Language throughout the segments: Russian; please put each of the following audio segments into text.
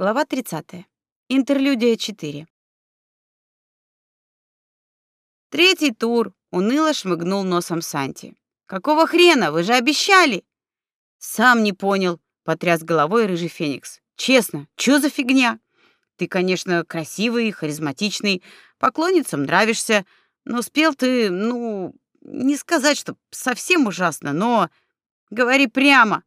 Глава 30. Интерлюдия 4. Третий тур. Уныло шмыгнул носом Санти. Какого хрена? Вы же обещали. Сам не понял, потряс головой рыжий феникс. Честно, что за фигня? Ты, конечно, красивый, харизматичный, поклонницам нравишься, но спел ты, ну, не сказать, что совсем ужасно, но говори прямо.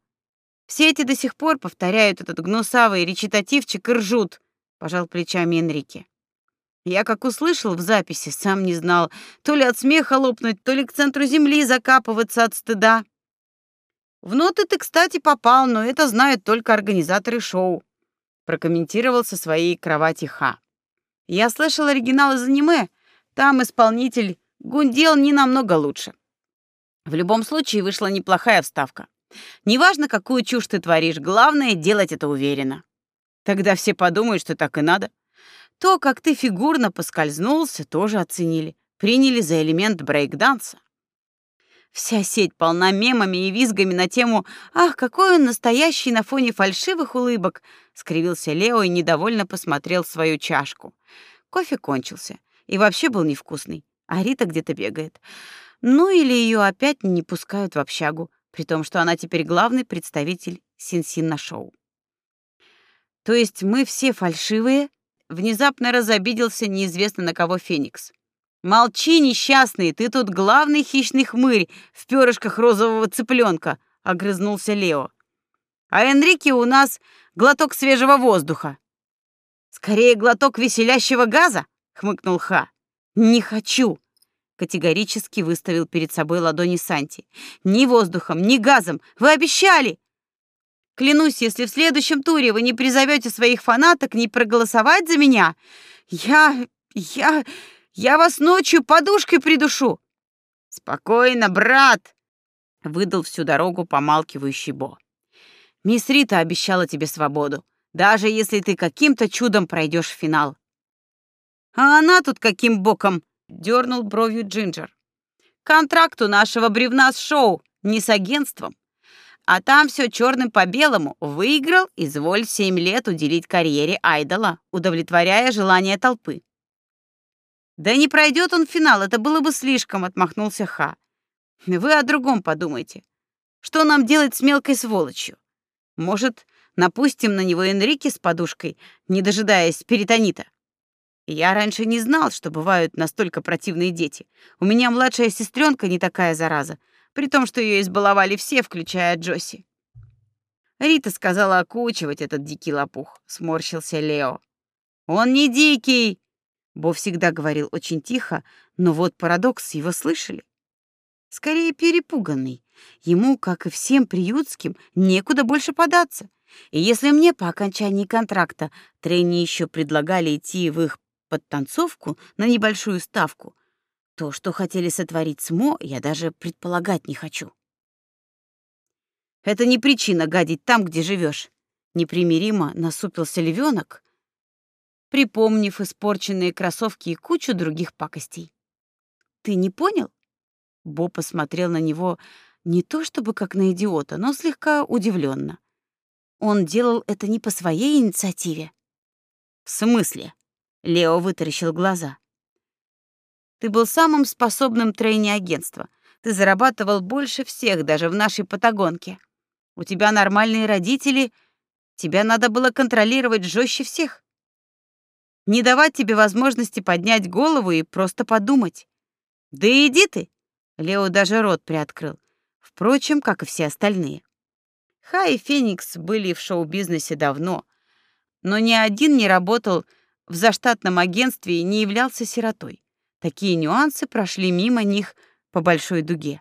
Все эти до сих пор повторяют этот гнусавый речитативчик и ржут, пожал плечами Энрике. Я как услышал в записи, сам не знал, то ли от смеха лопнуть, то ли к центру земли закапываться от стыда. В ноты ты, кстати, попал, но это знают только организаторы шоу, прокомментировал со своей кровати Ха. Я слышал оригинал из аниме, там исполнитель гундел не намного лучше. В любом случае вышла неплохая вставка. Неважно, какую чушь ты творишь, главное делать это уверенно. Тогда все подумают, что так и надо. То, как ты фигурно поскользнулся, тоже оценили, приняли за элемент брейк-данса. Вся сеть полна мемами и визгами на тему «Ах, какой он настоящий на фоне фальшивых улыбок!» — скривился Лео и недовольно посмотрел свою чашку. Кофе кончился и вообще был невкусный, а Рита где-то бегает. Ну или ее опять не пускают в общагу, при том, что она теперь главный представитель Синсин на шоу. То есть мы все фальшивые? Внезапно разобиделся неизвестно на кого Феникс. Молчи, несчастный, ты тут главный хищный хмырь в перышках розового цыпленка, огрызнулся Лео. А Энрике у нас глоток свежего воздуха. Скорее глоток веселящего газа, хмыкнул Ха. Не хочу, категорически выставил перед собой ладони Санти. Ни воздухом, ни газом. Вы обещали. Клянусь, если в следующем туре вы не призовете своих фанаток не проголосовать за меня, я я я вас ночью подушкой придушу. Спокойно, брат, выдал всю дорогу помалкивающий Бо. Мисс Рита обещала тебе свободу, даже если ты каким-то чудом пройдешь в финал. А она тут каким боком? Дернул бровью Джинджер. Контракт у нашего бревна с шоу, не с агентством. А там все черным по белому. Выиграл, изволь семь лет уделить карьере айдола, удовлетворяя желания толпы. Да не пройдет он финал, это было бы слишком, отмахнулся Ха. Вы о другом подумайте. Что нам делать с мелкой сволочью? Может, напустим на него Энрике с подушкой, не дожидаясь перитонита? Я раньше не знал, что бывают настолько противные дети. У меня младшая сестренка не такая зараза, при том, что ее избаловали все, включая Джоси. Рита сказала окучивать этот дикий лопух, сморщился Лео. Он не дикий, Бо всегда говорил очень тихо, но вот парадокс, его слышали. Скорее перепуганный. Ему, как и всем приютским, некуда больше податься. И если мне по окончании контракта трени еще предлагали идти в их подтанцовку на небольшую ставку. То, что хотели сотворить с Мо, я даже предполагать не хочу. Это не причина гадить там, где живешь. Непримиримо насупился львенок, припомнив испорченные кроссовки и кучу других пакостей. Ты не понял? Бо посмотрел на него не то чтобы как на идиота, но слегка удивленно. Он делал это не по своей инициативе. В смысле? Лео вытаращил глаза. Ты был самым способным трейни агентства. Ты зарабатывал больше всех даже в нашей Патагонке. У тебя нормальные родители, тебя надо было контролировать жестче всех. Не давать тебе возможности поднять голову и просто подумать. Да иди ты. Лео даже рот приоткрыл. Впрочем, как и все остальные. Хай и Феникс были в шоу-бизнесе давно, но ни один не работал в заштатном агентстве не являлся сиротой. Такие нюансы прошли мимо них по большой дуге.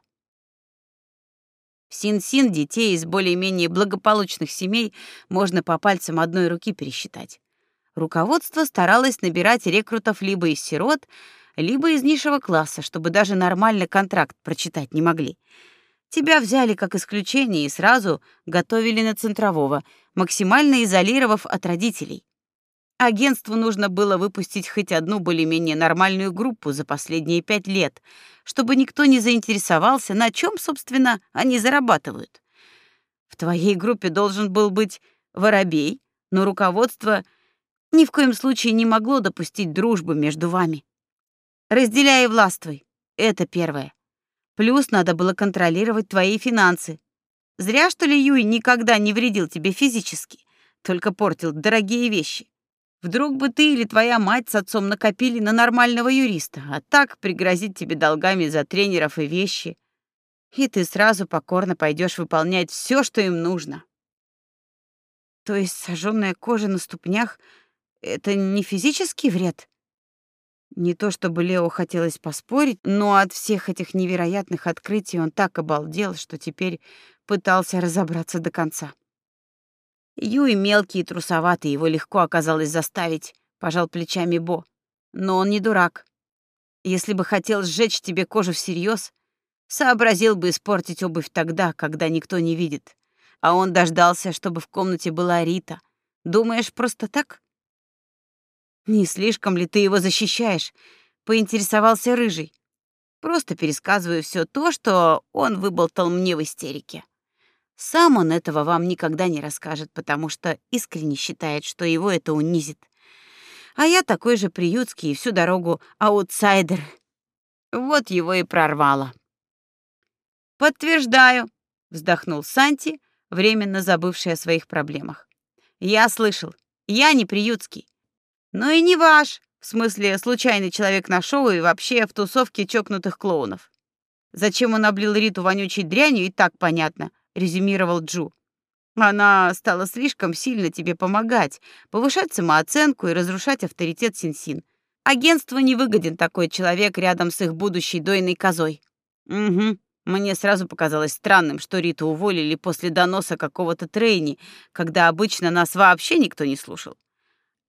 В Син-Син детей из более-менее благополучных семей можно по пальцам одной руки пересчитать. Руководство старалось набирать рекрутов либо из сирот, либо из низшего класса, чтобы даже нормально контракт прочитать не могли. Тебя взяли как исключение и сразу готовили на центрового, максимально изолировав от родителей. Агентству нужно было выпустить хоть одну более-менее нормальную группу за последние пять лет, чтобы никто не заинтересовался, на чем, собственно, они зарабатывают. В твоей группе должен был быть Воробей, но руководство ни в коем случае не могло допустить дружбы между вами. Разделяй и властвуй. Это первое. Плюс надо было контролировать твои финансы. Зря, что ли, Юй никогда не вредил тебе физически, только портил дорогие вещи. Вдруг бы ты или твоя мать с отцом накопили на нормального юриста, а так пригрозить тебе долгами за тренеров и вещи. И ты сразу покорно пойдешь выполнять все, что им нужно. То есть сожженная кожа на ступнях — это не физический вред? Не то чтобы Лео хотелось поспорить, но от всех этих невероятных открытий он так обалдел, что теперь пытался разобраться до конца. Юй мелкий и трусоватый, его легко оказалось заставить, пожал плечами Бо. Но он не дурак. Если бы хотел сжечь тебе кожу всерьез, сообразил бы испортить обувь тогда, когда никто не видит. А он дождался, чтобы в комнате была Рита. Думаешь, просто так? Не слишком ли ты его защищаешь? Поинтересовался рыжий. Просто пересказываю все то, что он выболтал мне в истерике. Сам он этого вам никогда не расскажет, потому что искренне считает, что его это унизит. А я такой же приютский и всю дорогу аутсайдер. Вот его и прорвало. Подтверждаю, вздохнул Санти, временно забывший о своих проблемах. Я слышал. Я не приютский. Но и не ваш, в смысле, случайный человек на шоу и вообще в тусовке чокнутых клоунов. Зачем он облил Риту вонючей дрянью, и так понятно резюмировал Джу. Она стала слишком сильно тебе помогать, повышать самооценку и разрушать авторитет Синсин. Агентству не выгоден такой человек рядом с их будущей дойной козой. Угу. Мне сразу показалось странным, что Риту уволили после доноса какого-то трейни, когда обычно нас вообще никто не слушал.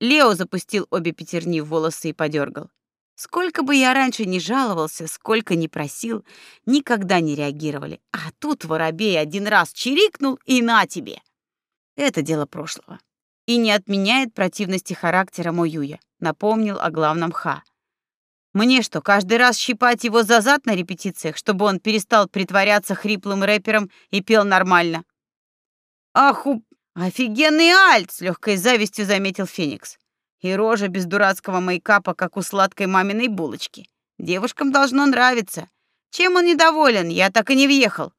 Лео запустил обе пятерни в волосы и подергал. Сколько бы я раньше не жаловался, сколько не просил, никогда не реагировали. А тут воробей один раз чирикнул и на тебе. Это дело прошлого. И не отменяет противности характера Моюя. Напомнил о главном Ха. Мне что, каждый раз щипать его за зад на репетициях, чтобы он перестал притворяться хриплым рэпером и пел нормально? Аху, офигенный альт, с легкой завистью заметил Феникс. И рожа без дурацкого мейкапа, как у сладкой маминой булочки. Девушкам должно нравиться. Чем он недоволен? Я так и не въехал.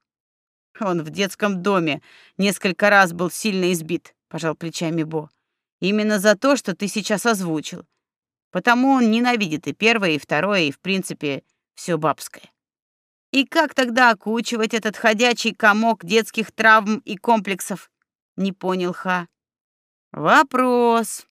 Он в детском доме несколько раз был сильно избит, пожал плечами Бо. Именно за то, что ты сейчас озвучил. Потому он ненавидит и первое, и второе, и в принципе все бабское. И как тогда окучивать этот ходячий комок детских травм и комплексов? Не понял Ха. Вопрос.